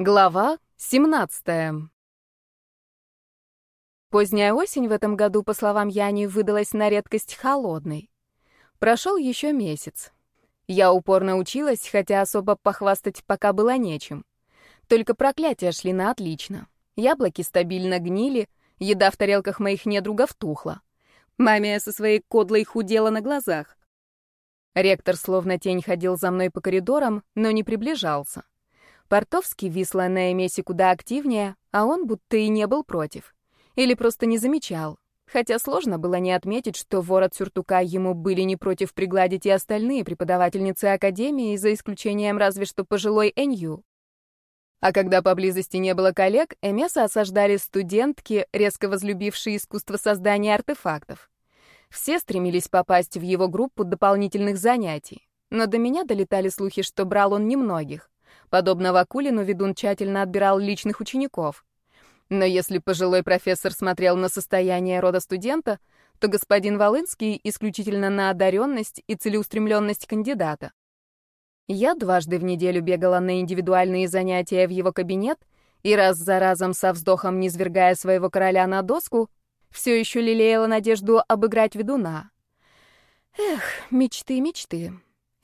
Глава 17. Поздняя осень в этом году, по словам Яни, выдалась на редкость холодной. Прошел еще месяц. Я упорно училась, хотя особо похвастать пока было нечем. Только проклятия шли на отлично. Яблоки стабильно гнили, еда в тарелках моих недругов тухла. Мамия со своей кодлой худела на глазах. Ректор словно тень ходил за мной по коридорам, но не приближался. Портовский висла на Эмесе куда активнее, а он будто и не был против. Или просто не замечал. Хотя сложно было не отметить, что ворот сюртука ему были не против пригладить и остальные преподавательницы Академии, за исключением разве что пожилой Энью. А когда поблизости не было коллег, Эмеса осаждали студентки, резко возлюбившие искусство создания артефактов. Все стремились попасть в его группу дополнительных занятий, но до меня долетали слухи, что брал он немногих. Подобно Вакулину, ведун тщательно отбирал личных учеников. Но если пожилой профессор смотрел на состояние рода студента, то господин Волынский исключительно на одаренность и целеустремленность кандидата. Я дважды в неделю бегала на индивидуальные занятия в его кабинет и раз за разом со вздохом, низвергая своего короля на доску, все еще лелеяла надежду обыграть ведуна. Эх, мечты, мечты.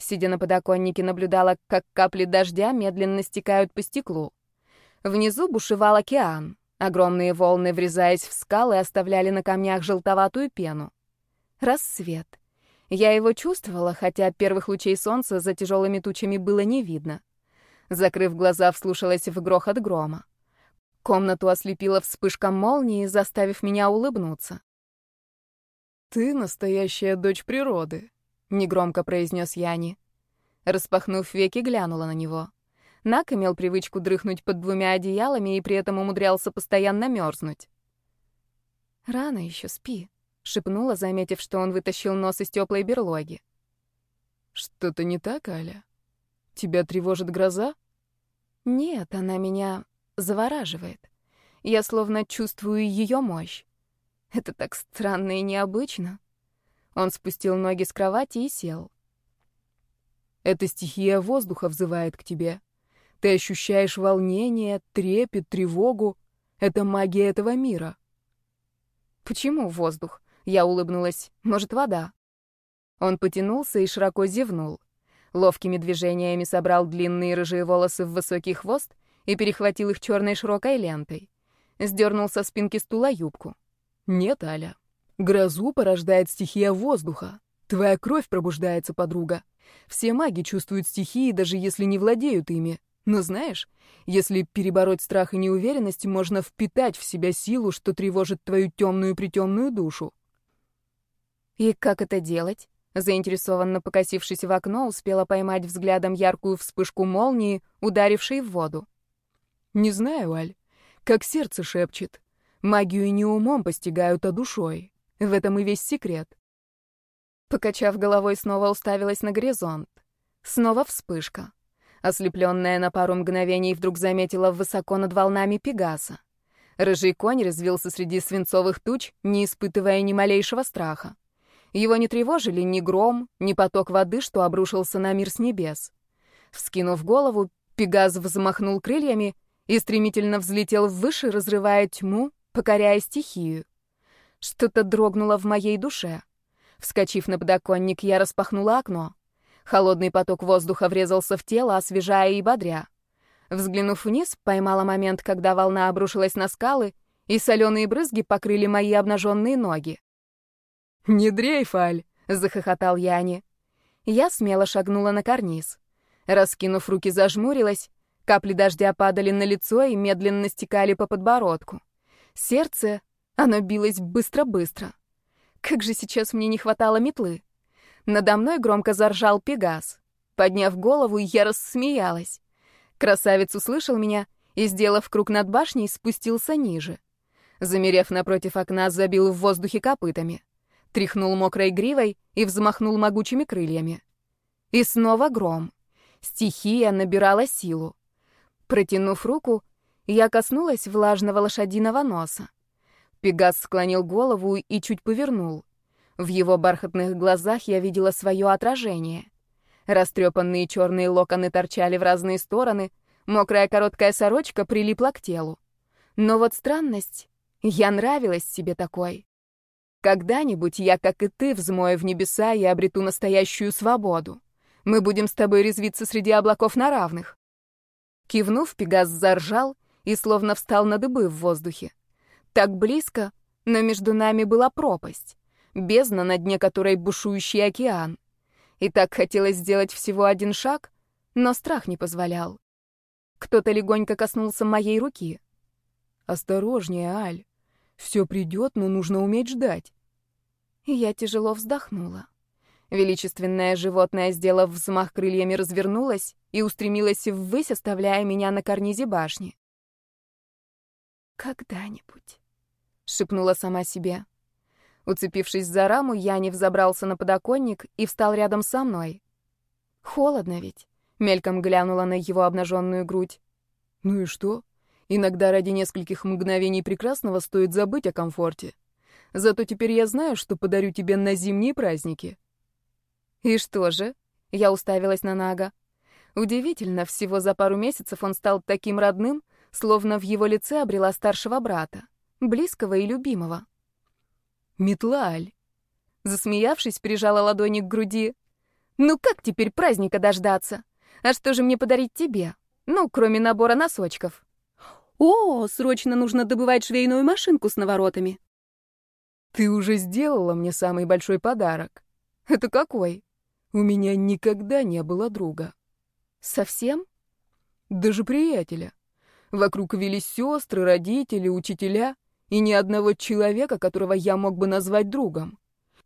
Сидя на подоконнике, наблюдала, как капли дождя медленно стекают по стеклу. Внизу бушевал океан. Огромные волны, врезаясь в скалы, оставляли на камнях желтоватую пену. Рассвет. Я его чувствовала, хотя первых лучей солнца за тяжелыми тучами было не видно. Закрыв глаза, вслушалась в грохот грома. Комнату ослепила вспышка молнии, заставив меня улыбнуться. «Ты настоящая дочь природы», негромко произнес Яни. Распахнув веки, глянула на него. Нак имел привычку дрыхнуть под двумя одеялами и при этом умудрялся постоянно мерзнуть. «Рано еще спи», — шепнула, заметив, что он вытащил нос из теплой берлоги. «Что-то не так, Аля? Тебя тревожит гроза?» «Нет, она меня завораживает. Я словно чувствую ее мощь. Это так странно и необычно. Он спустил ноги с кровати и сел. «Эта стихия воздуха взывает к тебе. Ты ощущаешь волнение, трепет, тревогу. Это магия этого мира». «Почему воздух?» Я улыбнулась. «Может, вода?» Он потянулся и широко зевнул. Ловкими движениями собрал длинные рыжие волосы в высокий хвост и перехватил их черной широкой лентой. Сдернул со спинки стула юбку. «Нет, Аля, Грозу порождает стихия воздуха. Твоя кровь пробуждается, подруга. Все маги чувствуют стихии, даже если не владеют ими. Но знаешь, если перебороть страх и неуверенность, можно впитать в себя силу, что тревожит твою темную-притемную душу. И как это делать? Заинтересованно покосившись в окно, успела поймать взглядом яркую вспышку молнии, ударившей в воду. Не знаю, Аль, как сердце шепчет. Магию не умом постигают, а душой. В этом и весь секрет. Покачав головой, снова уставилась на горизонт. Снова вспышка. Ослепленная на пару мгновений, вдруг заметила высоко над волнами Пегаса. Рыжий конь развился среди свинцовых туч, не испытывая ни малейшего страха. Его не тревожили ни гром, ни поток воды, что обрушился на мир с небес. Вскинув голову, Пегас взмахнул крыльями и стремительно взлетел выше, разрывая тьму, покоряя стихию. Что-то дрогнуло в моей душе. Вскочив на подоконник, я распахнула окно. Холодный поток воздуха врезался в тело, освежая и бодря. Взглянув вниз, поймала момент, когда волна обрушилась на скалы, и соленые брызги покрыли мои обнаженные ноги. «Не дрейф, Аль!» — захохотал Яни. Я смело шагнула на карниз. Раскинув руки, зажмурилась. Капли дождя падали на лицо и медленно стекали по подбородку. Сердце оно билось быстро-быстро. Как же сейчас мне не хватало метлы. Надо мной громко заржал Пегас. Подняв голову, я рассмеялась. Красавец услышал меня и, сделав круг над башней, спустился ниже. Замерев напротив окна, забил в воздухе копытами. Тряхнул мокрой гривой и взмахнул могучими крыльями. И снова гром. Стихия набирала силу. Протянув руку, я коснулась влажного лошадиного носа. Пегас склонил голову и чуть повернул. В его бархатных глазах я видела свое отражение. Растрепанные черные локоны торчали в разные стороны, Мокрая короткая сорочка прилипла к телу. Но вот странность, я нравилась себе такой. Когда-нибудь я, как и ты, взмою в небеса и обрету настоящую свободу. Мы будем с тобой резвиться среди облаков на равных. Кивнув, Пегас заржал и словно встал на дыбы в воздухе. Так близко, но между нами была пропасть, бездна, на дне которой бушующий океан. И так хотелось сделать всего один шаг, но страх не позволял. Кто-то легонько коснулся моей руки. «Осторожнее, Аль. Все придет, но нужно уметь ждать». Я тяжело вздохнула. Величественное животное, сделав взмах крыльями, развернулось и устремилось ввысь, оставляя меня на карнизе башни. «Когда-нибудь», — шепнула сама себе. Уцепившись за раму, Яни взобрался на подоконник и встал рядом со мной. «Холодно ведь», — мельком глянула на его обнаженную грудь. «Ну и что? Иногда ради нескольких мгновений прекрасного стоит забыть о комфорте. Зато теперь я знаю, что подарю тебе на зимние праздники». «И что же?» — я уставилась на Нага. Удивительно, всего за пару месяцев он стал таким родным, словно в его лице обрела старшего брата, близкого и любимого. «Метлаль!» Засмеявшись, прижала ладони к груди. «Ну как теперь праздника дождаться? А что же мне подарить тебе? Ну, кроме набора носочков». «О, срочно нужно добывать швейную машинку с наворотами». Ты уже сделала мне самый большой подарок. Это какой? У меня никогда не было друга. Совсем? Даже приятеля. Вокруг велись сестры, родители, учителя, и ни одного человека, которого я мог бы назвать другом.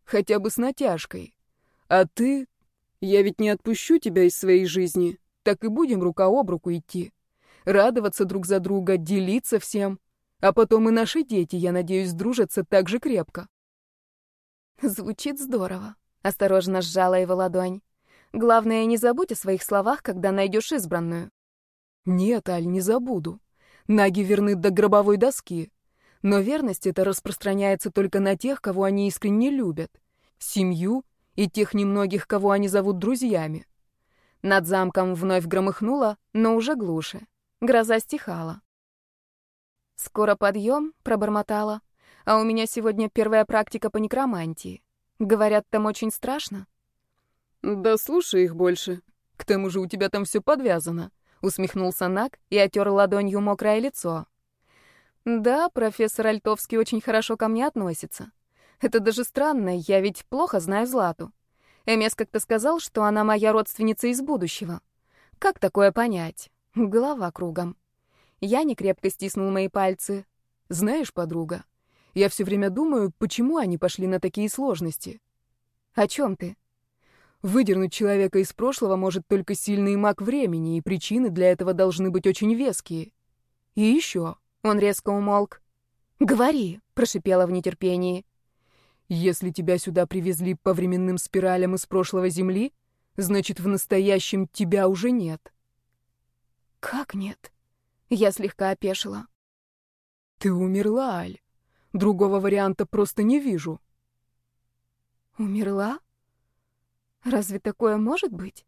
Хотя бы с натяжкой. А ты... Я ведь не отпущу тебя из своей жизни. Так и будем рука об руку идти. Радоваться друг за друга, делиться всем. А потом и наши дети, я надеюсь, дружатся так же крепко. Звучит здорово. Осторожно сжала его ладонь. Главное, не забудь о своих словах, когда найдешь избранную. Нет, Аль, не забуду. Наги верны до гробовой доски. Но верность эта распространяется только на тех, кого они искренне любят. Семью и тех немногих, кого они зовут друзьями. Над замком вновь громыхнуло, но уже глуше. Гроза стихала. «Скоро подъем», — пробормотала. «А у меня сегодня первая практика по некромантии. Говорят, там очень страшно». «Да слушай их больше. К тому же у тебя там все подвязано», — усмехнулся Нак и отер ладонью мокрое лицо. «Да, профессор Альтовский очень хорошо ко мне относится. Это даже странно, я ведь плохо знаю Злату. Эмес как-то сказал, что она моя родственница из будущего. Как такое понять? Голова кругом». Я не крепко стиснул мои пальцы. Знаешь, подруга, я все время думаю, почему они пошли на такие сложности. О чем ты? Выдернуть человека из прошлого может только сильный маг времени, и причины для этого должны быть очень веские. И еще. Он резко умолк. «Говори», — прошипела в нетерпении. «Если тебя сюда привезли по временным спиралям из прошлого Земли, значит, в настоящем тебя уже нет». «Как нет?» Я слегка опешила. «Ты умерла, Аль. Другого варианта просто не вижу». «Умерла? Разве такое может быть?»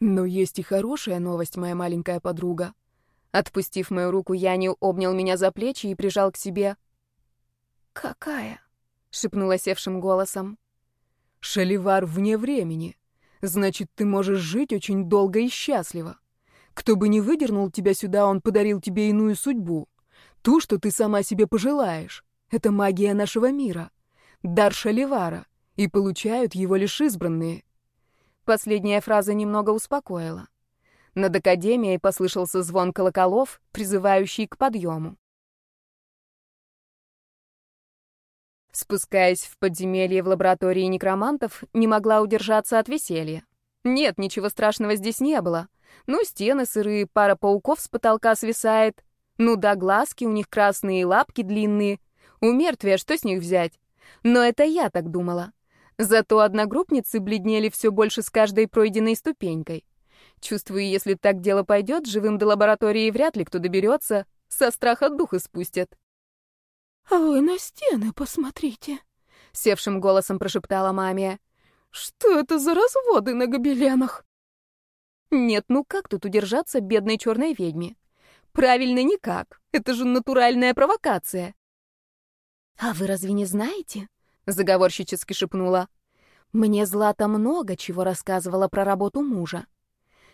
«Но есть и хорошая новость, моя маленькая подруга». Отпустив мою руку, Яню обнял меня за плечи и прижал к себе. «Какая?» — шепнула севшим голосом. «Шаливар вне времени. Значит, ты можешь жить очень долго и счастливо. Кто бы ни выдернул тебя сюда, он подарил тебе иную судьбу. Ту, что ты сама себе пожелаешь. Это магия нашего мира. Дар Шаливара. И получают его лишь избранные. Последняя фраза немного успокоила. Над академией послышался звон колоколов, призывающий к подъему. Спускаясь в подземелье в лаборатории некромантов, не могла удержаться от веселья. Нет, ничего страшного здесь не было. Ну, стены сырые, пара пауков с потолка свисает. Ну да, глазки у них красные, лапки длинные. У мертвия что с них взять? Но это я так думала. Зато одногруппницы бледнели все больше с каждой пройденной ступенькой. Чувствую, если так дело пойдет, живым до лаборатории вряд ли кто доберется, со страха дух испустят. «А вы на стены посмотрите», — севшим голосом прошептала мамия. «Что это за разводы на гобеленах?» Нет, ну как тут удержаться бедной черной ведьме? Правильно, никак. Это же натуральная провокация. «А вы разве не знаете?» — заговорщически шепнула. «Мне Злата много чего рассказывала про работу мужа.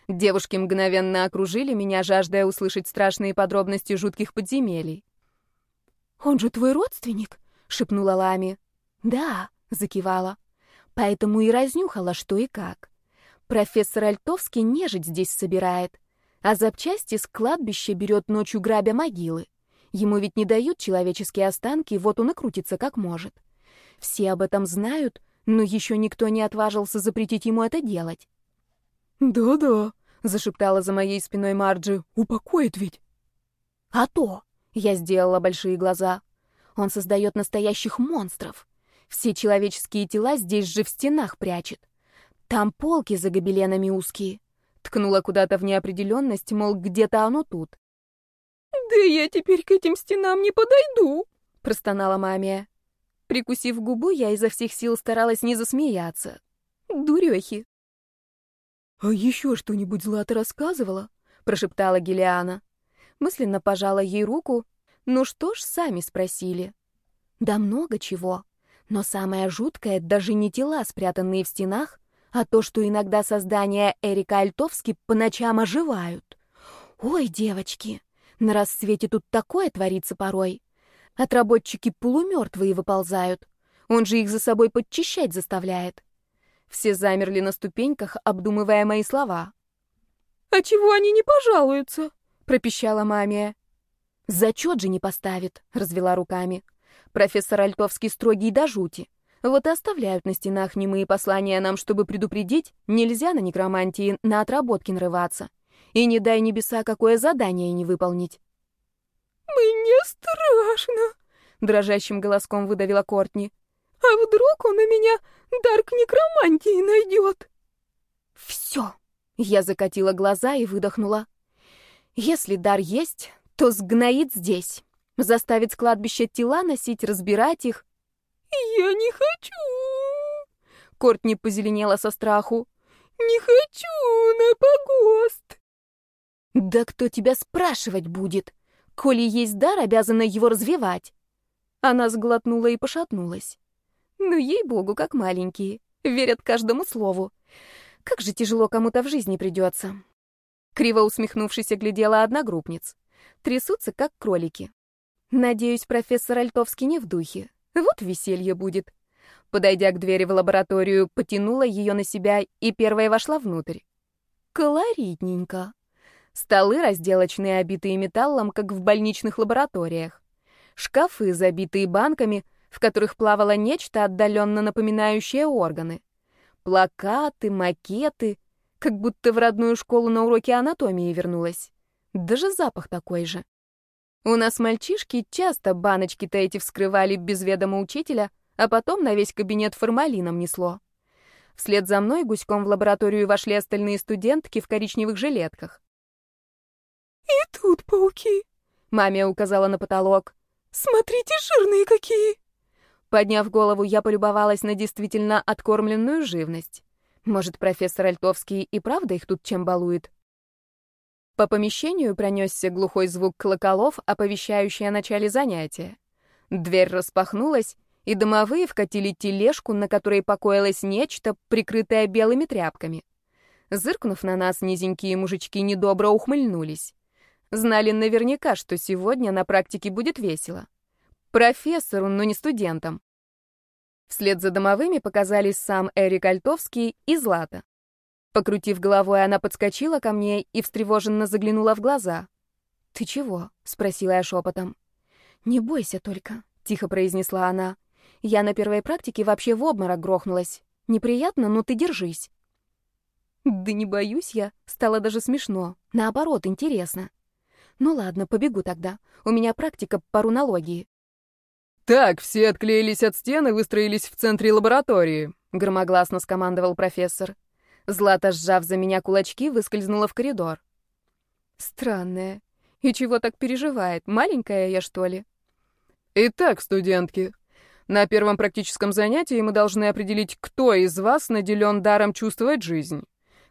Девушки мгновенно окружили меня, жаждая услышать страшные подробности жутких подземелий. «Он же твой родственник?» — шепнула Лами. «Да», — закивала. «Поэтому и разнюхала, что и как. Профессор Альтовский нежить здесь собирает, а запчасти с кладбища берет ночью грабя могилы. Ему ведь не дают человеческие останки, вот он и крутится как может. Все об этом знают, но еще никто не отважился запретить ему это делать». «Да-да», — зашептала за моей спиной Марджи. «Упокоит ведь». «А то!» — я сделала большие глаза. «Он создает настоящих монстров. Все человеческие тела здесь же в стенах прячет. Там полки за гобеленами узкие». Ткнула куда-то в неопределенность, мол, где-то оно тут. «Да я теперь к этим стенам не подойду», — простонала мамия. Прикусив губу, я изо всех сил старалась не засмеяться. Дурехи. «А еще что-нибудь Злата рассказывала?» — прошептала Гелиана. Мысленно пожала ей руку. «Ну что ж, сами спросили». «Да много чего. Но самое жуткое — даже не тела, спрятанные в стенах, а то, что иногда создания Эрика Альтовски по ночам оживают. Ой, девочки, на рассвете тут такое творится порой. Отработчики полумертвые выползают. Он же их за собой подчищать заставляет. Все замерли на ступеньках, обдумывая мои слова. «А чего они не пожалуются?» — пропищала мамия. «Зачет же не поставит», — развела руками. «Профессор Альтовский строгий до жути. Вот и оставляют на стенах немые послания нам, чтобы предупредить, нельзя на некромантии на отработки нарываться. И не дай небеса, какое задание не выполнить». «Мне страшно», — дрожащим голоском выдавила Кортни. «А вдруг он у меня дар к некромантии найдет. Все. Я закатила глаза и выдохнула. Если дар есть, то сгноит здесь. Заставит с кладбища тела носить, разбирать их. Я не хочу. Кортни позеленела со страху. Не хочу на погост. Да кто тебя спрашивать будет? Коли есть дар, обязана его развивать. Она сглотнула и пошатнулась. Ну, ей-богу, как маленькие. Верят каждому слову. Как же тяжело кому-то в жизни придется. Криво усмехнувшись, глядела одногруппниц. Трясутся, как кролики. Надеюсь, профессор Альтовский не в духе. Вот веселье будет. Подойдя к двери в лабораторию, потянула ее на себя и первая вошла внутрь. Колоритненько. Столы разделочные, обитые металлом, как в больничных лабораториях. Шкафы, забитые банками — в которых плавало нечто отдаленно напоминающее органы. Плакаты, макеты, как будто в родную школу на уроке анатомии вернулась. Даже запах такой же. У нас мальчишки часто баночки-то эти вскрывали без ведома учителя, а потом на весь кабинет формалином несло. Вслед за мной гуськом в лабораторию вошли остальные студентки в коричневых жилетках. «И тут пауки!» — маме указала на потолок. «Смотрите, жирные какие!» Подняв голову, я полюбовалась на действительно откормленную живность. Может, профессор Альтовский и правда их тут чем балует? По помещению пронесся глухой звук колоколов, оповещающий о начале занятия. Дверь распахнулась, и домовые вкатили тележку, на которой покоилось нечто, прикрытое белыми тряпками. Зыркнув на нас, низенькие мужички недобро ухмыльнулись. Знали наверняка, что сегодня на практике будет весело. Профессору, но не студентам. Вслед за домовыми показались сам Эрик Альтовский и Злата. Покрутив головой, она подскочила ко мне и встревоженно заглянула в глаза. «Ты чего?» — спросила я шепотом. «Не бойся только», — тихо произнесла она. «Я на первой практике вообще в обморок грохнулась. Неприятно, но ты держись». «Да не боюсь я», — стало даже смешно. Наоборот, интересно. «Ну ладно, побегу тогда. У меня практика по рунологии». «Так, все отклеились от стен и выстроились в центре лаборатории», — громогласно скомандовал профессор. Злата, сжав за меня кулачки, выскользнула в коридор. Странная. И чего так переживает? Маленькая я, что ли? Итак, студентки, на первом практическом занятии мы должны определить, кто из вас наделен даром чувствовать жизнь.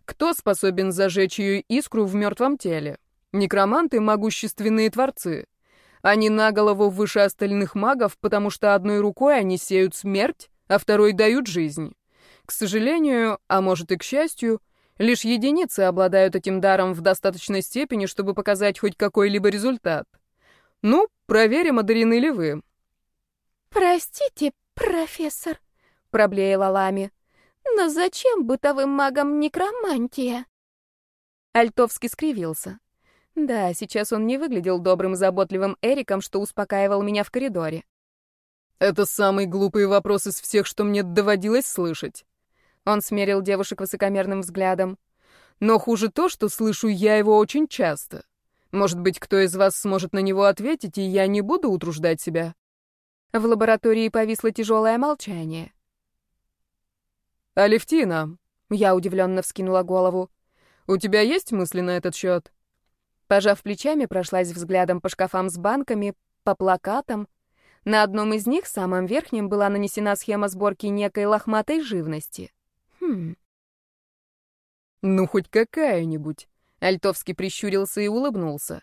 Кто способен зажечь ее искру в мертвом теле? Некроманты — могущественные творцы. Они на голову выше остальных магов, потому что одной рукой они сеют смерть, а второй дают жизнь. К сожалению, а может и к счастью, лишь единицы обладают этим даром в достаточной степени, чтобы показать хоть какой-либо результат. Ну, проверим, одарены ли вы. «Простите, профессор», — проблеяла Лами, — «но зачем бытовым магам некромантия?» Альтовский скривился. Да, сейчас он не выглядел добрым заботливым Эриком, что успокаивал меня в коридоре. «Это самый глупый вопрос из всех, что мне доводилось слышать». Он смерил девушек высокомерным взглядом. «Но хуже то, что слышу я его очень часто. Может быть, кто из вас сможет на него ответить, и я не буду утруждать себя?» В лаборатории повисло тяжелое молчание. «Алевтина», — я удивленно вскинула голову, — «у тебя есть мысли на этот счет?» Пожав плечами, прошлась взглядом по шкафам с банками, по плакатам. На одном из них, самом верхнем, была нанесена схема сборки некой лохматой живности. Хм. «Ну, хоть какая-нибудь», — Альтовский прищурился и улыбнулся.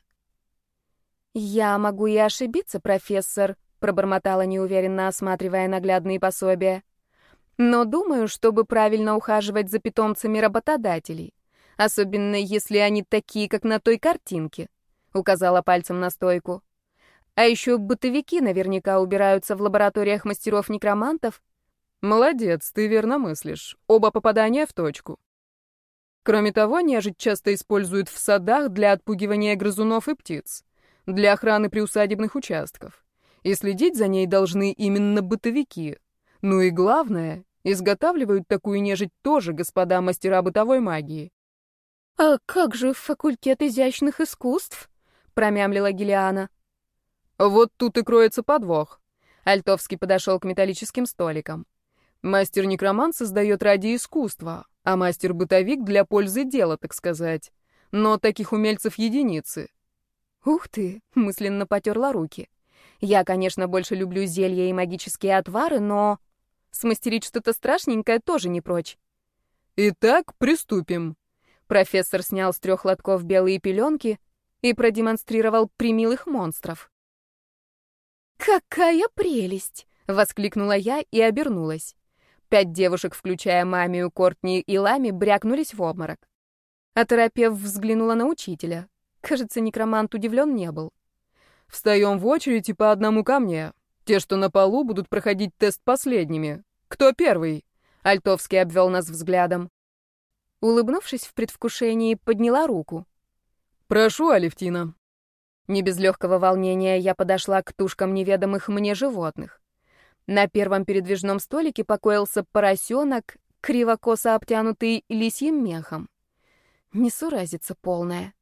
«Я могу и ошибиться, профессор», пробормотала неуверенно, осматривая наглядные пособия. Но думаю, чтобы правильно ухаживать за питомцами работодателей, особенно если они такие, как на той картинке, указала пальцем на стойку. А еще бытовики наверняка убираются в лабораториях мастеров-некромантов. Молодец, ты верно мыслишь. Оба попадания в точку. Кроме того, нежить часто используют в садах для отпугивания грызунов и птиц, для охраны приусадебных участков и следить за ней должны именно бытовики. Ну и главное, изготавливают такую нежить тоже господа мастера бытовой магии. «А как же факультет изящных искусств?» — промямлила Гелиана. «Вот тут и кроется подвох». Альтовский подошел к металлическим столикам. Мастер-некромант создает ради искусства, а мастер-бытовик для пользы дела, так сказать. Но таких умельцев единицы. «Ух ты!» — мысленно потерла руки. Я, конечно, больше люблю зелья и магические отвары, но смастерить что-то страшненькое тоже не прочь. Итак, приступим. Профессор снял с трех лотков белые пеленки и продемонстрировал примилых монстров. «Какая прелесть!» — воскликнула я и обернулась. Пять девушек, включая мамию, Кортни и Лами, брякнулись в обморок. Оторопев, взглянула на учителя. Кажется, некромант удивлен не был. Встаем в очередь и по одному ко мне. Те, что на полу, будут проходить тест последними. Кто первый?» Альтовский обвел нас взглядом. Улыбнувшись в предвкушении, подняла руку. «Прошу, Алевтина». Не без легкого волнения я подошла к тушкам неведомых мне животных. На первом передвижном столике покоился поросенок, криво-косо обтянутый лисьим мехом. Несуразица полная.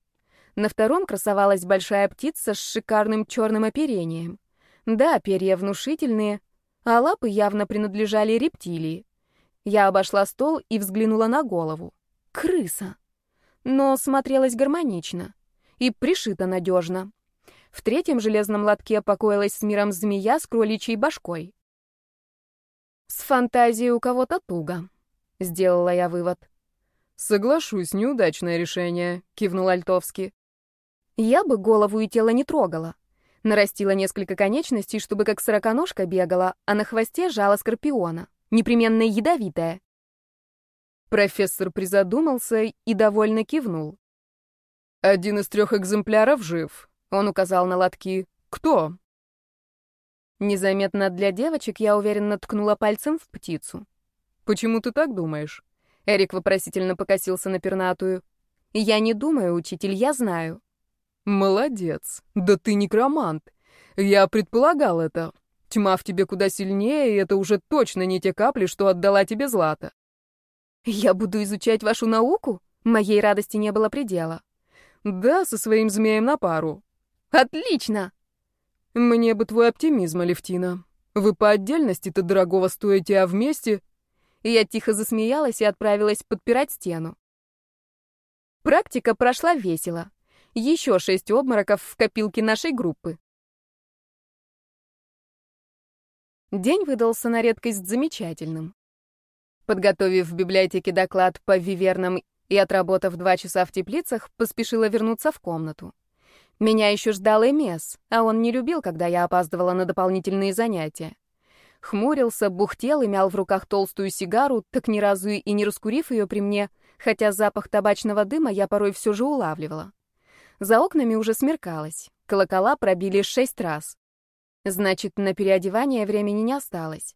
На втором красовалась большая птица с шикарным черным оперением. Да, перья внушительные, а лапы явно принадлежали рептилии. Я обошла стол и взглянула на голову. Крыса. Но смотрелась гармонично. И пришита надежно. В третьем железном лотке покоилась с миром змея с кроличьей башкой. С фантазией у кого-то туго. Сделала я вывод. «Соглашусь, неудачное решение», — кивнул Альтовский. Я бы голову и тело не трогала. Нарастила несколько конечностей, чтобы как сороконожка бегала, а на хвосте жала скорпиона, непременно ядовитая. Профессор призадумался и довольно кивнул. «Один из трех экземпляров жив», — он указал на лотки. «Кто?» Незаметно для девочек я уверенно ткнула пальцем в птицу. «Почему ты так думаешь?» Эрик вопросительно покосился на пернатую. «Я не думаю, учитель, я знаю. «Молодец. Да ты некромант. Я предполагал это. Тьма в тебе куда сильнее, и это уже точно не те капли, что отдала тебе Злата». «Я буду изучать вашу науку?» Моей радости не было предела. «Да, со своим змеем на пару». «Отлично!» «Мне бы твой оптимизм, Алевтина. Вы по отдельности-то дорогого стоите, а вместе...» Я тихо засмеялась и отправилась подпирать стену. Практика прошла весело. Еще шесть обмороков в копилке нашей группы. День выдался на редкость замечательным. Подготовив в библиотеке доклад по вивернам и, отработав два часа в теплицах, поспешила вернуться в комнату. Меня еще ждал Эмес, а он не любил, когда я опаздывала на дополнительные занятия. Хмурился, бухтел и мял в руках толстую сигару, так ни разу и не раскурив ее при мне, хотя запах табачного дыма я порой все же улавливала. За окнами уже смеркалось, колокола пробили шесть раз. Значит, на переодевание времени не осталось.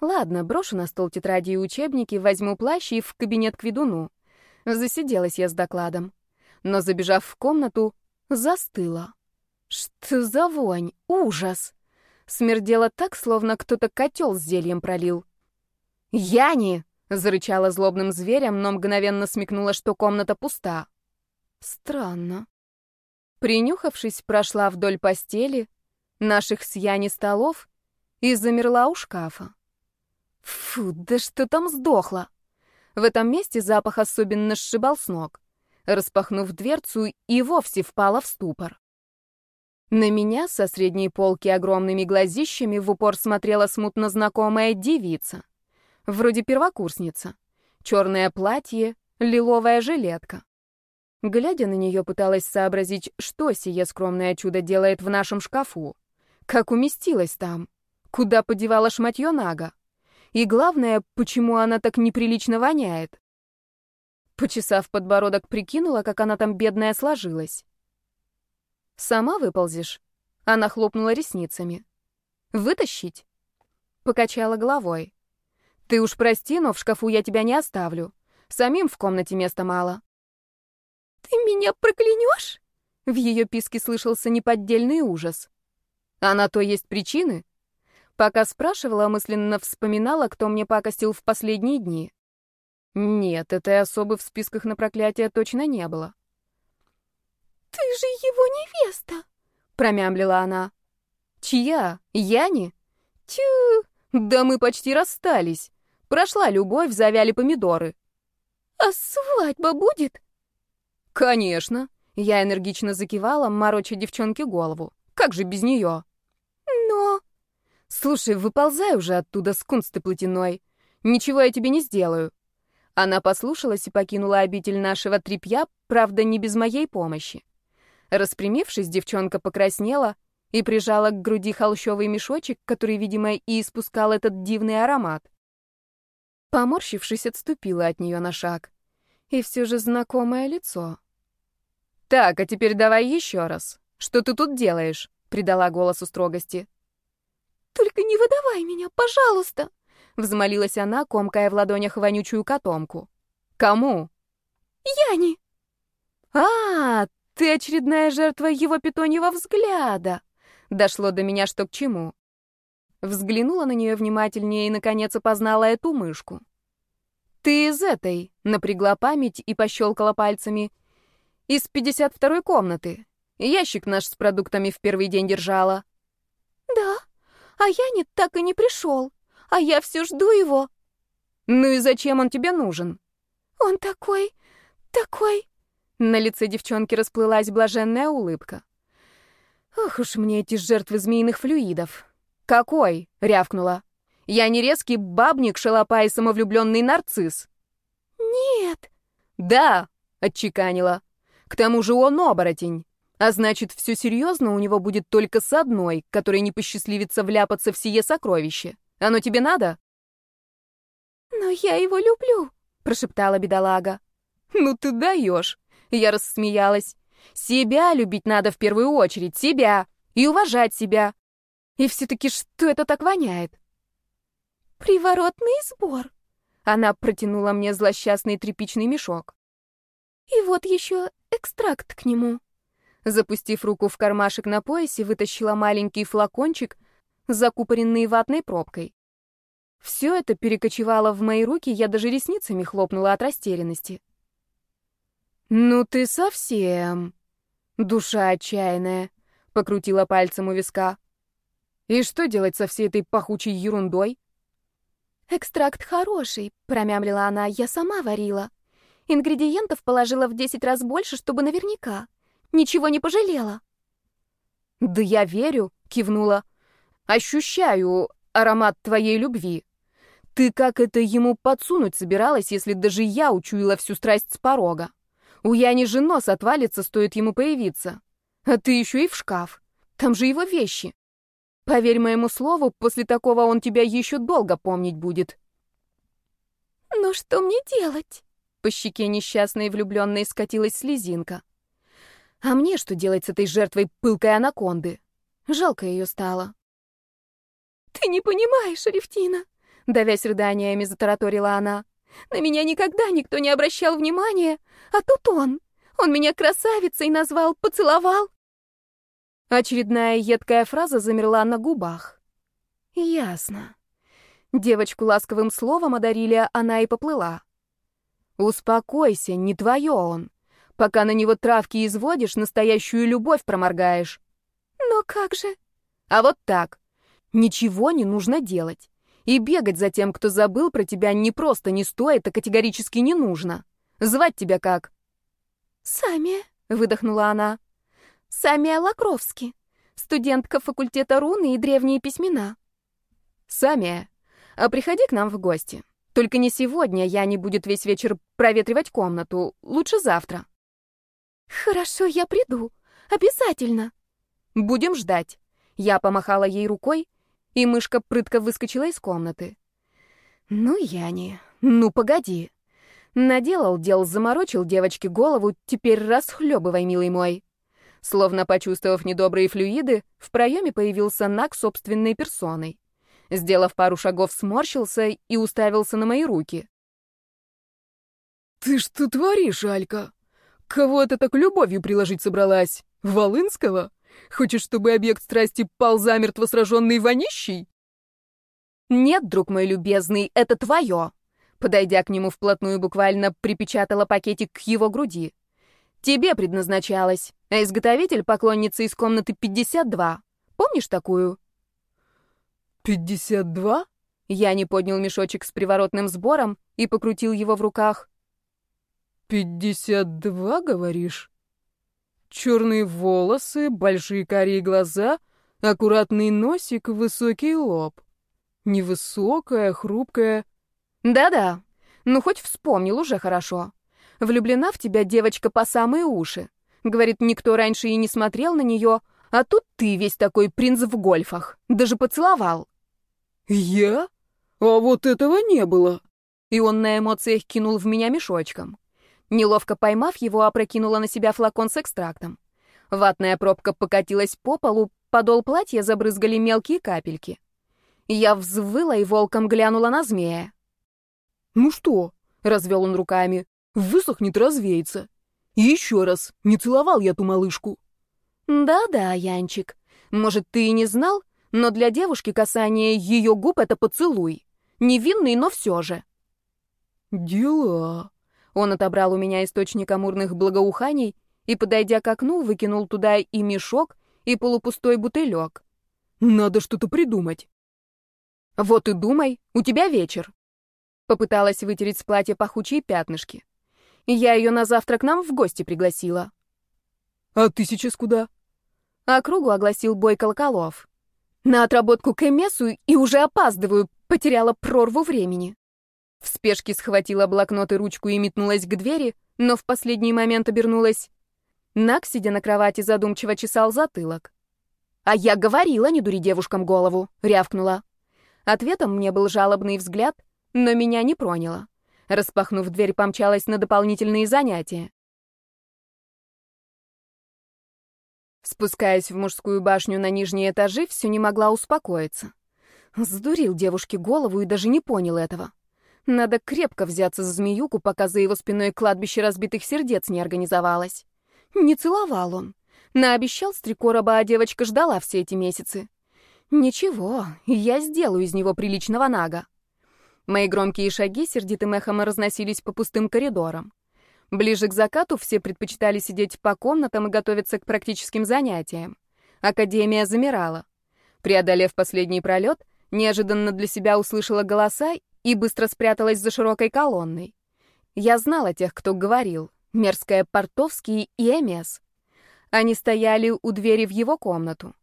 Ладно, брошу на стол тетради и учебники, возьму плащ и в кабинет к ведуну. Засиделась я с докладом. Но, забежав в комнату, застыла. Что за вонь? Ужас! Смердело так, словно кто-то котел с зельем пролил. «Яни!» — зарычала злобным зверем, но мгновенно смекнула, что комната пуста. Странно. Принюхавшись, прошла вдоль постели, наших с Яни столов и замерла у шкафа. Фу, да что там сдохло? В этом месте запах особенно сшибал с ног. Распахнув дверцу, и вовсе впала в ступор. На меня со средней полки огромными глазищами в упор смотрела смутно знакомая девица. Вроде первокурсница. Черное платье, лиловая жилетка. Глядя на нее, пыталась сообразить, что сие скромное чудо делает в нашем шкафу. Как уместилась там? Куда подевала шматье Нага? И главное, почему она так неприлично воняет? Почесав подбородок, прикинула, как она там бедная сложилась. «Сама выползешь?» Она хлопнула ресницами. «Вытащить?» Покачала головой. «Ты уж прости, но в шкафу я тебя не оставлю. Самим в комнате места мало». «Ты меня проклянешь?» В ее писке слышался неподдельный ужас. «А на то есть причины?» Пока спрашивала, мысленно вспоминала, кто мне пакостил в последние дни. Нет, этой особы в списках на проклятие точно не было. «Ты же его невеста!» — промямлила она. «Чья? Яни? Тю, да мы почти расстались. Прошла любовь, завяли помидоры». «А свадьба будет?» «Конечно!» — я энергично закивала, мороча девчонке голову. «Как же без нее?» «Слушай, выползай уже оттуда, скунс ты плотяной. Ничего я тебе не сделаю». Она послушалась и покинула обитель нашего тряпья, правда, не без моей помощи. Распрямившись, девчонка покраснела и прижала к груди холщовый мешочек, который, видимо, и испускал этот дивный аромат. Поморщившись, отступила от нее на шаг. И все же знакомое лицо. «Так, а теперь давай еще раз. Что ты тут делаешь?» — придала голосу строгости. «Только не выдавай меня, пожалуйста!» — взмолилась она, комкая в ладонях вонючую котомку. «Кому?» «Яни!» «А, ты очередная жертва его питоньего взгляда!» Дошло до меня, что к чему. Взглянула на нее внимательнее и, наконец, опознала эту мышку. «Ты из этой», — напрягла память и пощелкала пальцами. «Из 52-й комнаты. Ящик наш с продуктами в первый день держала». «Да», а Яни так и не пришел, а я все жду его. Ну и зачем он тебе нужен? Он такой, такой... На лице девчонки расплылась блаженная улыбка. Ох уж мне эти жертвы змеиных флюидов. Какой? рявкнула. Я не резкий бабник, шалопай и самовлюбленный нарцисс. Нет. Да, отчеканила. К тому же он оборотень. А значит, все серьезно у него будет только с одной, которой не посчастливится вляпаться в сие сокровище. Оно тебе надо? Но я его люблю, прошептала бедолага. Ну ты даешь. Я рассмеялась. Себя любить надо в первую очередь, себя. И уважать себя. И все-таки что это так воняет? Приворотный сбор. Она протянула мне злосчастный тряпичный мешок. И вот еще экстракт к нему. Запустив руку в кармашек на поясе, вытащила маленький флакончик, закупоренный ватной пробкой. Все это перекочевало в мои руки, я даже ресницами хлопнула от растерянности. «Ну ты совсем...» «Душа отчаянная», — покрутила пальцем у виска. «И что делать со всей этой пахучей ерундой?» «Экстракт хороший», — промямлила она, — «я сама варила. Ингредиентов положила в десять раз больше, чтобы наверняка. Ничего не пожалела. Да я верю, кивнула. Ощущаю аромат твоей любви. Ты как это ему подсунуть собиралась, если даже я учуяла всю страсть с порога? У Яни же нос отвалится, стоит ему появиться. А ты еще и в шкаф. Там же его вещи. Поверь моему слову, после такого он тебя еще долго помнить будет. «Но что мне делать?» По щеке несчастной влюбленной скатилась слезинка. А мне что делать с этой жертвой пылкой анаконды? Жалко ее стало. «Ты не понимаешь, Алевтина!» Давясь рыданиями, затараторила она. «На меня никогда никто не обращал внимания, а тут он. Он меня красавицей назвал, поцеловал». Очередная едкая фраза замерла на губах. «Ясно. Девочку ласковым словом одарили, она и поплыла. «Успокойся, не твое он. Пока на него травки изводишь, настоящую любовь проморгаешь». «Но как же?» «А вот так. Ничего не нужно делать. И бегать за тем, кто забыл про тебя, не просто не стоит, а категорически не нужно. Звать тебя как?» «Самия», — выдохнула она. «Самия Лакровски, студентка факультета руны и древние письмена». «Самия, а приходи к нам в гости. Только не сегодня, я не будет весь вечер проветривать комнату. Лучше завтра. Хорошо, я приду. Обязательно. Будем ждать. Я помахала ей рукой, и мышка прытко выскочила из комнаты. Ну, Яни, ну погоди. Наделал дел, заморочил девочке голову, теперь расхлебывай, милый мой. Словно почувствовав недобрые флюиды, в проеме появился Нак собственной персоной. Сделав пару шагов, сморщился и уставился на мои руки. «Ты что творишь, Алька? Кого ты так любовью приложить собралась? Волынского? Хочешь, чтобы объект страсти пал замертво сраженный вонищей?» «Нет, друг мой любезный, это твое!» Подойдя к нему вплотную, буквально припечатала пакетик к его груди. «Тебе предназначалось, а изготовитель — поклонница из комнаты 52. Помнишь такую?» «Пятьдесят два?» Я не поднял мешочек с приворотным сбором и покрутил его в руках. «Пятьдесят два, говоришь? Черные волосы, большие карие глаза, аккуратный носик, высокий лоб. Невысокая, хрупкая...» «Да-да, ну хоть вспомнил уже хорошо. Влюблена в тебя девочка по самые уши. Говорит, никто раньше и не смотрел на нее, а тут ты весь такой принц в гольфах. Даже поцеловал». «Я? А вот этого не было!» И он на эмоциях кинул в меня мешочком. Неловко поймав его, опрокинула на себя флакон с экстрактом. Ватная пробка покатилась по полу, подол платья забрызгали мелкие капельки. Я взвыла и волком глянула на змея. «Ну что?» — развел он руками. «Высохнет, развеется. И еще раз, не целовал я ту малышку». «Да-да, Янчик. Может, ты и не знал, но для девушки касание ее губ — это поцелуй. Невинный, но все же. «Дела...» Он отобрал у меня источник амурных благоуханий и, подойдя к окну, выкинул туда и мешок, и полупустой бутылек. «Надо что-то придумать». «Вот и думай, у тебя вечер». Попыталась вытереть с платья пахучие пятнышки. Я ее на завтрак нам в гости пригласила. «А ты сейчас куда?» Округу огласил бой колоколов. На отработку к Эмесу и уже опаздываю, потеряла прорву времени. В спешке схватила блокнот и ручку и метнулась к двери, но в последний момент обернулась. Нак, сидя на кровати, задумчиво чесал затылок. «А я говорила, не дури девушкам голову», — рявкнула. Ответом мне был жалобный взгляд, но меня не проняло. Распахнув дверь, помчалась на дополнительные занятия. Спускаясь в мужскую башню на нижние этажи, все не могла успокоиться. Сдурил девушке голову и даже не понял этого. Надо крепко взяться за змеюку, пока за его спиной кладбище разбитых сердец не организовалось. Не целовал он. Наобещал с три короба, а девочка ждала все эти месяцы. Ничего, я сделаю из него приличного нага. Мои громкие шаги сердитым эхом разносились по пустым коридорам. Ближе к закату все предпочитали сидеть по комнатам и готовиться к практическим занятиям. Академия замирала. Преодолев последний пролет, неожиданно для себя услышала голоса и быстро спряталась за широкой колонной. Я знала тех, кто говорил. Мерзкая Портовский и Эмес. Они стояли у двери в его комнату.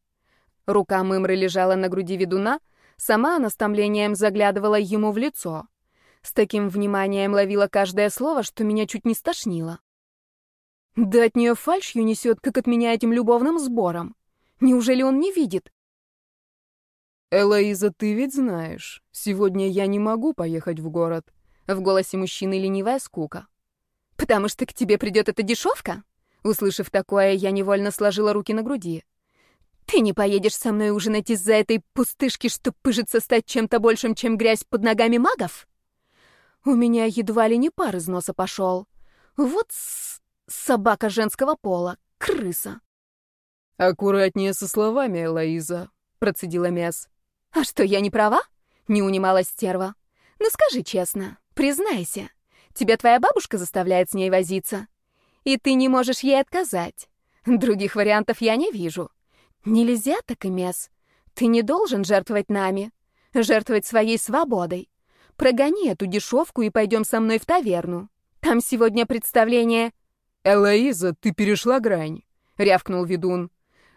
Рука Мымры лежала на груди ведуна, Сама она с томлением заглядывала ему в лицо. С таким вниманием ловила каждое слово, что меня чуть не стошнило. Да от нее фальшью несет, как от меня этим любовным сбором. Неужели он не видит? «Элоиза, ты ведь знаешь, сегодня я не могу поехать в город». В голосе мужчины ленивая скука. «Потому что к тебе придет эта дешевка?» Услышав такое, я невольно сложила руки на груди. «Ты не поедешь со мной ужинать из-за этой пустышки, что пыжится стать чем-то большим, чем грязь под ногами магов?» У меня едва ли не пар из носа пошел. Вот с... собака женского пола, крыса. «Аккуратнее со словами, Элоиза», — процедила Мес. «А что, я не права?» — не унималась стерва. «Ну скажи честно, признайся, тебя твоя бабушка заставляет с ней возиться, и ты не можешь ей отказать. Других вариантов я не вижу. Нельзя так, и Мес. Ты не должен жертвовать нами, жертвовать своей свободой. Прогони эту дешевку и пойдем со мной в таверну. Там сегодня представление...» «Элоиза, ты перешла грань», — рявкнул ведун.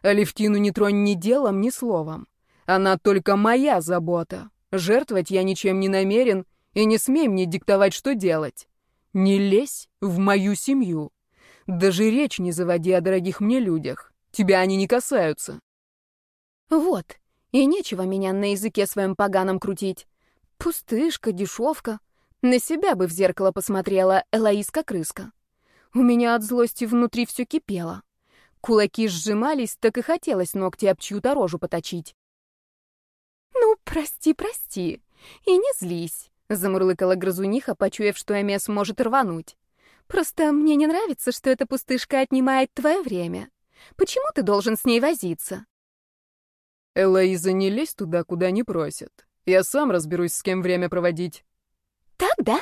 «Алевтину не тронь ни делом, ни словом. Она только моя забота. Жертвовать я ничем не намерен, и не смей мне диктовать, что делать. Не лезь в мою семью. Даже речь не заводи о дорогих мне людях. Тебя они не касаются. Вот, и нечего меня на языке своем поганом крутить. Пустышка, дешевка. На себя бы в зеркало посмотрела Элоиска-крыска. У меня от злости внутри все кипело. Кулаки сжимались, так и хотелось ногти об чью-то рожу поточить. «Ну, прости, прости. И не злись», — замурлыкала грызуниха, почуяв, что Эмес может рвануть. «Просто мне не нравится, что эта пустышка отнимает твое время. Почему ты должен с ней возиться?» «Элоиза, не лезь туда, куда не просят. Я сам разберусь, с кем время проводить». «Так, да?»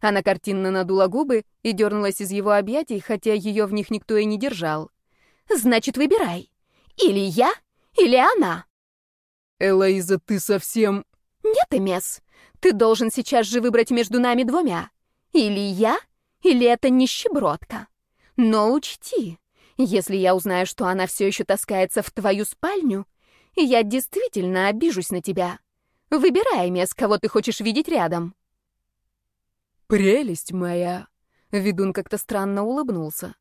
Она картинно надула губы и дернулась из его объятий, хотя ее в них никто и не держал. «Значит, выбирай. Или я, или она». «Элоиза, ты совсем...» «Нет, Эмес, ты должен сейчас же выбрать между нами двумя. Или я, или эта нищебродка. Но учти, если я узнаю, что она все еще таскается в твою спальню, я действительно обижусь на тебя. Выбирай, Эмес, кого ты хочешь видеть рядом». «Прелесть моя!» Ведун как-то странно улыбнулся.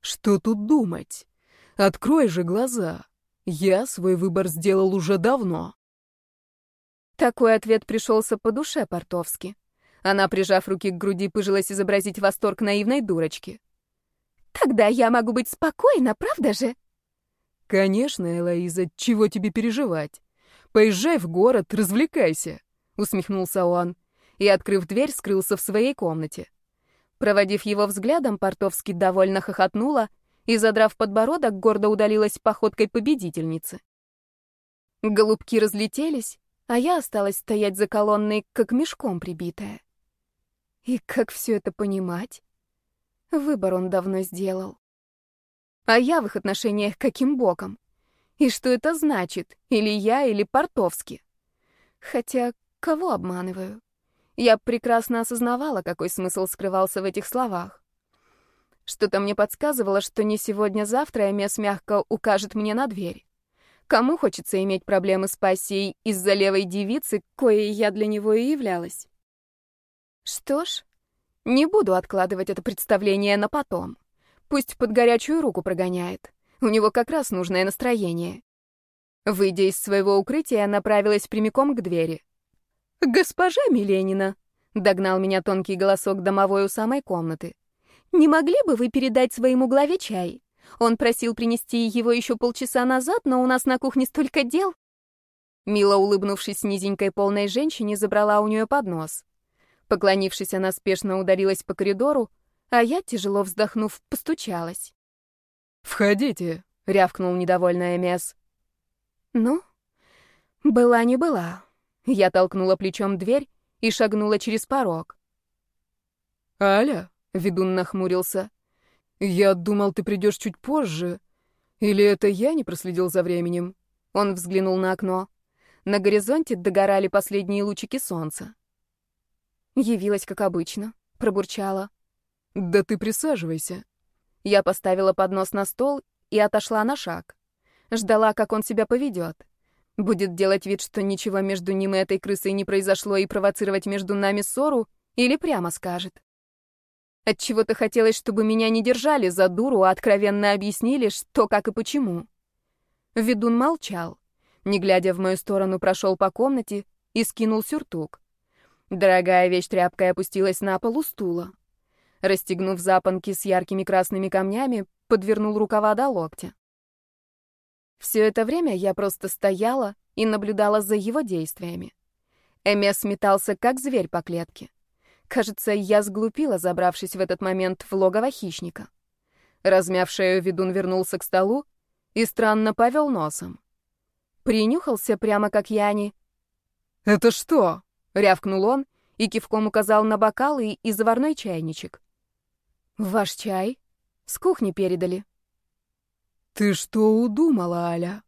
«Что тут думать? Открой же глаза. Я свой выбор сделал уже давно. Такой ответ пришелся по душе Портовски. Она, прижав руки к груди, пыжилась изобразить восторг наивной дурочки. «Тогда я могу быть спокойна, правда же?» «Конечно, Элоиза, чего тебе переживать? Поезжай в город, развлекайся», — усмехнулся он и, открыв дверь, скрылся в своей комнате. Проводив его взглядом, Портовский довольно хохотнула и, задрав подбородок, гордо удалилась походкой победительницы. Голубки разлетелись, а я осталась стоять за колонной, как мешком прибитая. И как все это понимать? Выбор он давно сделал. А я в их отношениях каким боком? И что это значит? Или я, или Портовский? Хотя, кого обманываю? Я прекрасно осознавала, какой смысл скрывался в этих словах. Что-то мне подсказывало, что не сегодня-завтра Эмес мягко укажет мне на дверь. Кому хочется иметь проблемы с пассией из-за левой девицы, коей я для него и являлась? Что ж, не буду откладывать это представление на потом. Пусть под горячую руку прогоняет. У него как раз нужное настроение. Выйдя из своего укрытия, направилась прямиком к двери. «Госпожа Миленина!» — догнал меня тонкий голосок домовой у самой комнаты. «Не могли бы вы передать своему главе чай? Он просил принести его еще полчаса назад, но у нас на кухне столько дел». Мило улыбнувшись низенькой полной женщине, забрала у нее поднос. Поклонившись, она спешно ударилась по коридору, а я, тяжело вздохнув, постучалась. «Входите», — рявкнул недовольная Мес. «Ну, была не была». Я толкнула плечом дверь и шагнула через порог. «Аля?» Ведун нахмурился. «Я думал, ты придешь чуть позже. Или это я не проследил за временем?» Он взглянул на окно. На горизонте догорали последние лучики солнца. Явилась, как обычно, пробурчала. «Да ты присаживайся». Я поставила поднос на стол и отошла на шаг. Ждала, как он себя поведет. Будет делать вид, что ничего между ним и этой крысой не произошло, и провоцировать между нами ссору, или прямо скажет. Отчего-то хотелось, чтобы меня не держали за дуру, а откровенно объяснили, что, как и почему. Ведун молчал. Не глядя в мою сторону, прошел по комнате и скинул сюртук. Дорогая вещь тряпкой опустилась на пол у стула. Расстегнув запонки с яркими красными камнями, подвернул рукава до локтя. Все это время я просто стояла и наблюдала за его действиями. Эмес метался, как зверь по клетке. Кажется, я сглупила, забравшись в этот момент в логово хищника. Размяв шею, ведун вернулся к столу и странно повел носом. Принюхался прямо как Яни. «Это что?» — рявкнул он и кивком указал на бокалы и заварной чайничек. «Ваш чай? С кухни передали». «Ты что удумала, Аля?»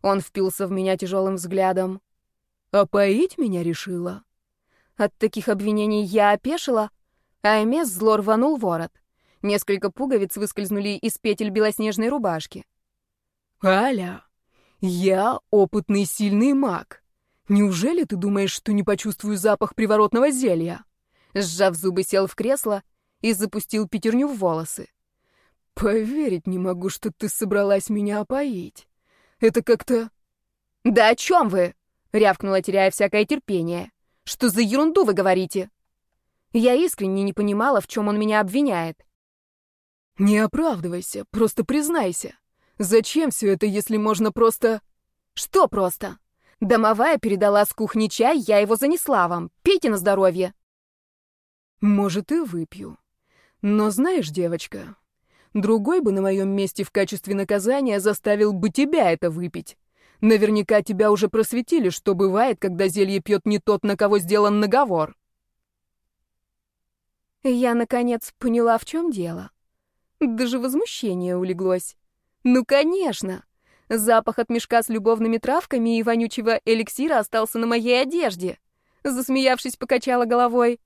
Он впился в меня тяжелым взглядом. «Опоить меня решила?» От таких обвинений я опешила, а Эмес зло рванул ворот. Несколько пуговиц выскользнули из петель белоснежной рубашки. «Аля, я опытный сильный маг. Неужели ты думаешь, что не почувствую запах приворотного зелья?» Сжав зубы, сел в кресло и запустил пятерню в волосы. «Поверить не могу, что ты собралась меня опоить. Это как-то...» «Да о чем вы?» — рявкнула, теряя всякое терпение. «Что за ерунду вы говорите?» Я искренне не понимала, в чем он меня обвиняет. «Не оправдывайся, просто признайся. Зачем все это, если можно просто...» «Что просто? Домовая передала с кухни чай, я его занесла вам. Пейте на здоровье». «Может, и выпью. Но знаешь, девочка, другой бы на моем месте в качестве наказания заставил бы тебя это выпить. Наверняка тебя уже просветили, что бывает, когда зелье пьет не тот, на кого сделан наговор». Я, наконец, поняла, в чем дело. Даже возмущение улеглось. Ну, конечно. Запах от мешка с любовными травками и вонючего эликсира остался на моей одежде. Засмеявшись, покачала головой.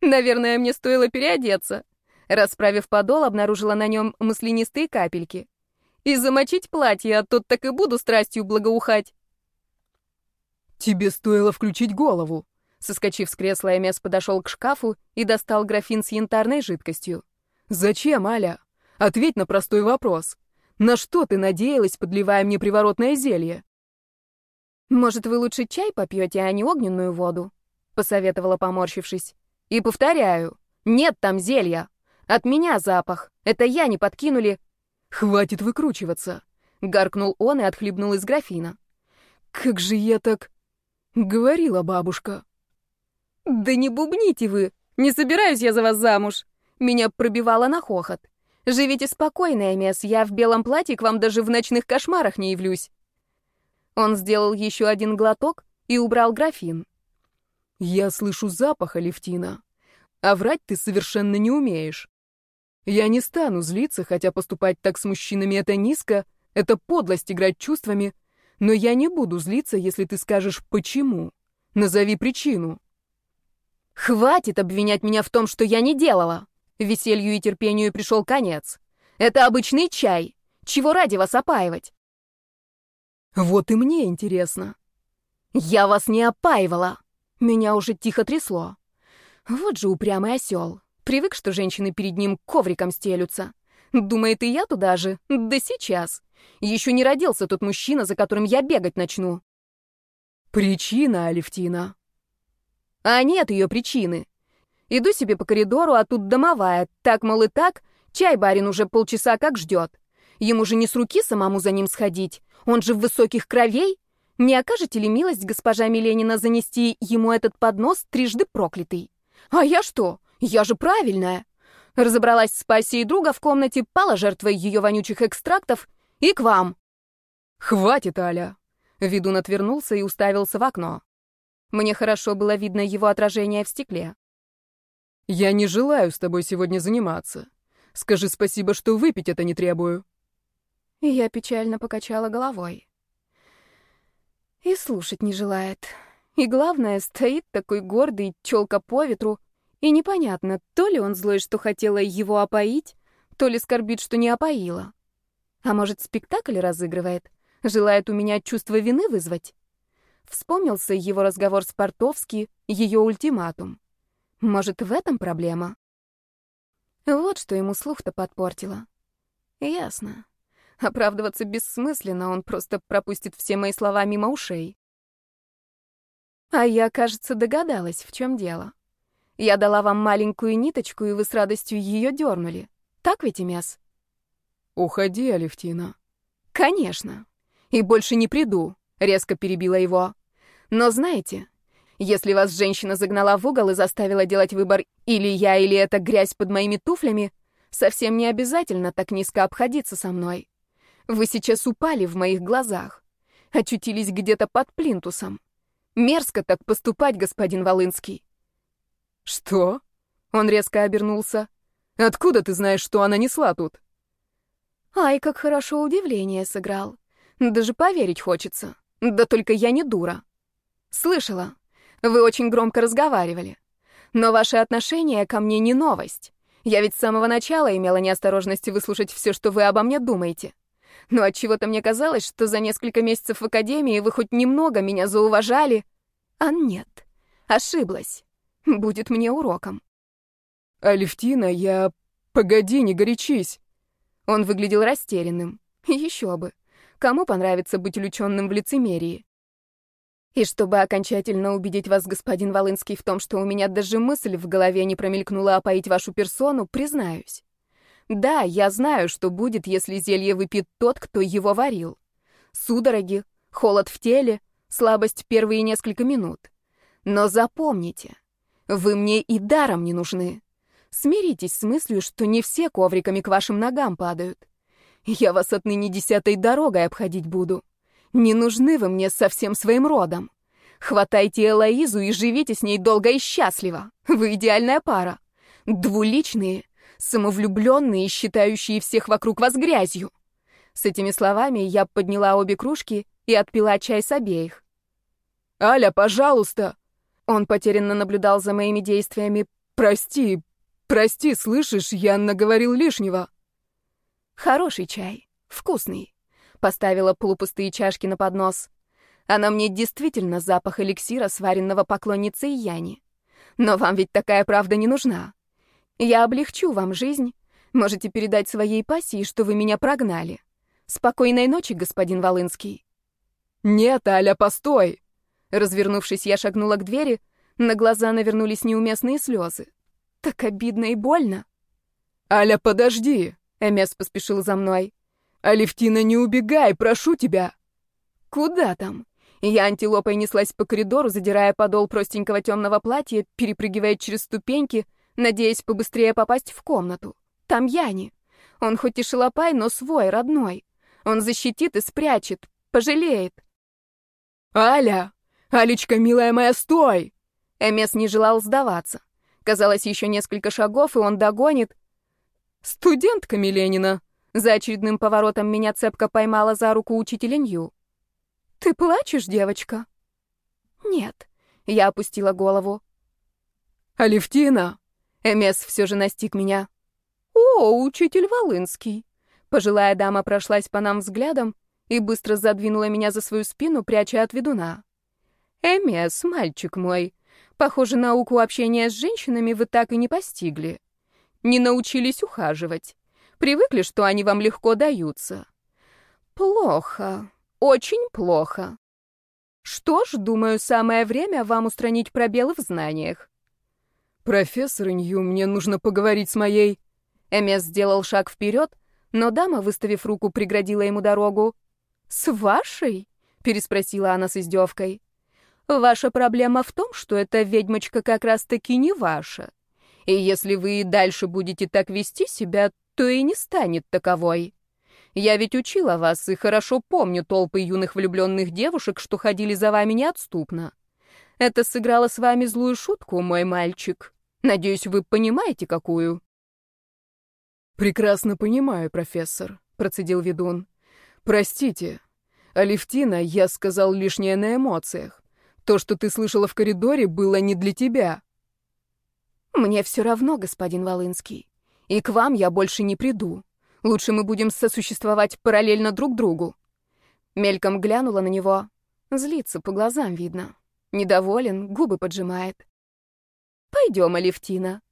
Наверное, мне стоило переодеться. Расправив подол, обнаружила на нем маслянистые капельки. И замочить платье, а тут так и буду страстью благоухать. Тебе стоило включить голову. Соскочив с кресла, Эмес подошел к шкафу и достал графин с янтарной жидкостью. «Зачем, Аля? Ответь на простой вопрос. На что ты надеялась, подливая мне приворотное зелье?» «Может, вы лучше чай попьете, а не огненную воду?» — посоветовала, поморщившись. «И повторяю, нет там зелья. От меня запах. Это я не подкинули». «Хватит выкручиваться», — гаркнул он и отхлебнул из графина. «Как же я так...» — говорила бабушка. «Да не бубните вы! Не собираюсь я за вас замуж!» Меня пробивало на хохот. Живите спокойно, Эмес, я в белом платье к вам даже в ночных кошмарах не явлюсь. Он сделал еще один глоток и убрал графин. Я слышу запах, Алевтина. А врать ты совершенно не умеешь. Я не стану злиться, хотя поступать так с мужчинами это низко, это подлость играть чувствами, но я не буду злиться, если ты скажешь «почему». Назови причину. Хватит обвинять меня в том, что я не делала. Веселью и терпению пришел конец. Это обычный чай. Чего ради вас опаивать? Вот и мне интересно. Я вас не опаивала. Меня уже тихо трясло. Вот же упрямый осел. Привык, что женщины перед ним ковриком стелются. Думает, и я туда же? Да сейчас. Еще не родился тот мужчина, за которым я бегать начну. Причина, Алевтина. А нет ее причины. Иду себе по коридору, а тут домовая. Так, мол, и так. Чай барин уже полчаса как ждет. Ему же не с руки самому за ним сходить. Он же в высоких кровей. Не окажете ли милость, госпожа Миленина, занести ему этот поднос трижды проклятый? А я что? Я же правильная. Разобралась с пассией друга в комнате, пала жертвой ее вонючих экстрактов и к вам. Хватит, Аля. Ведун отвернулся и уставился в окно. Мне хорошо было видно его отражение в стекле. «Я не желаю с тобой сегодня заниматься. Скажи спасибо, что выпить это не требую». Я печально покачала головой. И слушать не желает. И главное, стоит такой гордый, челка по ветру, и непонятно, то ли он злой, что хотела его опоить, то ли скорбит, что не опоила. А может, спектакль разыгрывает? Желает у меня чувство вины вызвать? Вспомнился его разговор с Портовски, ее ультиматум. Может, в этом проблема? Вот что ему слух-то подпортило. Ясно. Оправдываться бессмысленно, он просто пропустит все мои слова мимо ушей. А я, кажется, догадалась, в чем дело. Я дала вам маленькую ниточку, и вы с радостью ее дернули. Так ведь, Эмес? Уходи, Алевтина. Конечно. И больше не приду, резко перебила его. Но знаете, если вас женщина загнала в угол и заставила делать выбор или я, или эта грязь под моими туфлями, совсем не обязательно так низко обходиться со мной. Вы сейчас упали в моих глазах, очутились где-то под плинтусом. Мерзко так поступать, господин Волынский. Что? Он резко обернулся. Откуда ты знаешь, что она несла тут? Ай, как хорошо удивление сыграл. Даже поверить хочется. Да только я не дура. Слышала. Вы очень громко разговаривали. Но ваши отношения ко мне не новость. Я ведь с самого начала имела неосторожность выслушать все, что вы обо мне думаете. Но от чего то мне казалось, что за несколько месяцев в академии вы хоть немного меня зауважали. А нет, ошиблась. Будет мне уроком. Алевтина, я... Погоди, не горячись. Он выглядел растерянным. Еще бы. Кому понравится быть уличенным в лицемерии? И чтобы окончательно убедить вас, господин Волынский, в том, что у меня даже мысль в голове не промелькнула опоить вашу персону, признаюсь. Да, я знаю, что будет, если зелье выпьет тот, кто его варил. Судороги, холод в теле, слабость первые несколько минут. Но запомните, вы мне и даром не нужны. Смиритесь с мыслью, что не все ковриками к вашим ногам падают. Я вас отныне десятой дорогой обходить буду. Не нужны вы мне со всем своим родом. Хватайте Элоизу и живите с ней долго и счастливо. Вы идеальная пара. Двуличные, самовлюбленные, считающие всех вокруг вас грязью. С этими словами я подняла обе кружки и отпила чай с обеих. «Аля, пожалуйста!» Он потерянно наблюдал за моими действиями. «Прости, прости, слышишь, я наговорил лишнего». «Хороший чай, вкусный», — поставила полупустые чашки на поднос. «А на мне действительно запах эликсира, сваренного поклонницей Яни. Но вам ведь такая правда не нужна. Я облегчу вам жизнь. Можете передать своей пассии, что вы меня прогнали. Спокойной ночи, господин Волынский». «Нет, Аля, постой!» Развернувшись, я шагнула к двери, на глаза навернулись неуместные слезы. Так обидно и больно. «Аля, подожди!» Эмес поспешил за мной. «Алевтина, не убегай, прошу тебя!» «Куда там?» Я антилопой неслась по коридору, задирая подол простенького темного платья, перепрыгивая через ступеньки, надеясь побыстрее попасть в комнату. Там Яни. Он хоть и шалопай, но свой, родной. Он защитит и спрячет, пожалеет. «Аля! Алечка, милая моя, стой!» Эмес не желал сдаваться. Казалось, еще несколько шагов, и он догонит. «Студентка Миленина!» За очередным поворотом меня цепко поймала за руку учитель Нью. «Ты плачешь, девочка?» «Нет». Я опустила голову. «Алевтина!» Эмес все же настиг меня. «О, учитель Волынский!» Пожилая дама прошлась по нам взглядом и быстро задвинула меня за свою спину, пряча от ведуна. «Эмес, мальчик мой, похоже, науку общения с женщинами вы так и не постигли. Не научились ухаживать. Привыкли, что они вам легко даются. Плохо, очень плохо. Что ж, думаю, самое время вам устранить пробелы в знаниях. «Профессор Нью, мне нужно поговорить с моей...» Эмес сделал шаг вперед, но дама, выставив руку, преградила ему дорогу. «С вашей?» — переспросила она с издевкой. «Ваша проблема в том, что эта ведьмочка как раз-таки не ваша. И если вы и дальше будете так вести себя, то и не станет таковой. Я ведь учила вас и хорошо помню толпы юных влюбленных девушек, что ходили за вами неотступно. Это сыграло с вами злую шутку, мой мальчик. Надеюсь, вы понимаете, какую?» «Прекрасно понимаю, профессор», — процедил ведун. «Простите, Алевтина, я сказал лишнее на эмоциях. То, что ты слышала в коридоре, было не для тебя». «Мне все равно, господин Волынский. И к вам я больше не приду. Лучше мы будем сосуществовать параллельно друг другу». Мельком глянула на него. Злится, по глазам видно. Недоволен, губы поджимает. «Пойдем, Алевтина.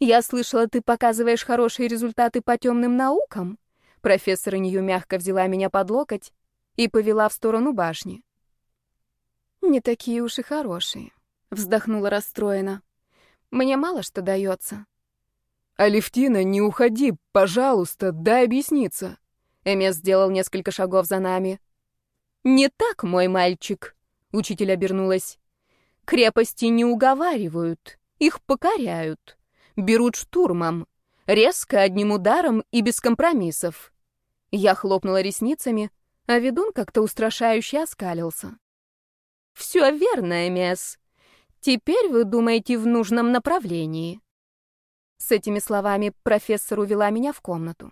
Я слышала, ты показываешь хорошие результаты по темным наукам». Профессор Нью мягко взяла меня под локоть и повела в сторону башни. «Не такие уж и хорошие», — вздохнула расстроена. «Мне мало что дается». «Алевтина, не уходи, пожалуйста, дай объясниться». Эмес сделал несколько шагов за нами. «Не так, мой мальчик», — учитель обернулась. «Крепости не уговаривают, их покоряют, берут штурмом, резко, одним ударом и без компромиссов». Я хлопнула ресницами, а ведун как-то устрашающе оскалился. «Все верно, Эмес. Теперь вы думаете в нужном направлении». С этими словами профессор увела меня в комнату.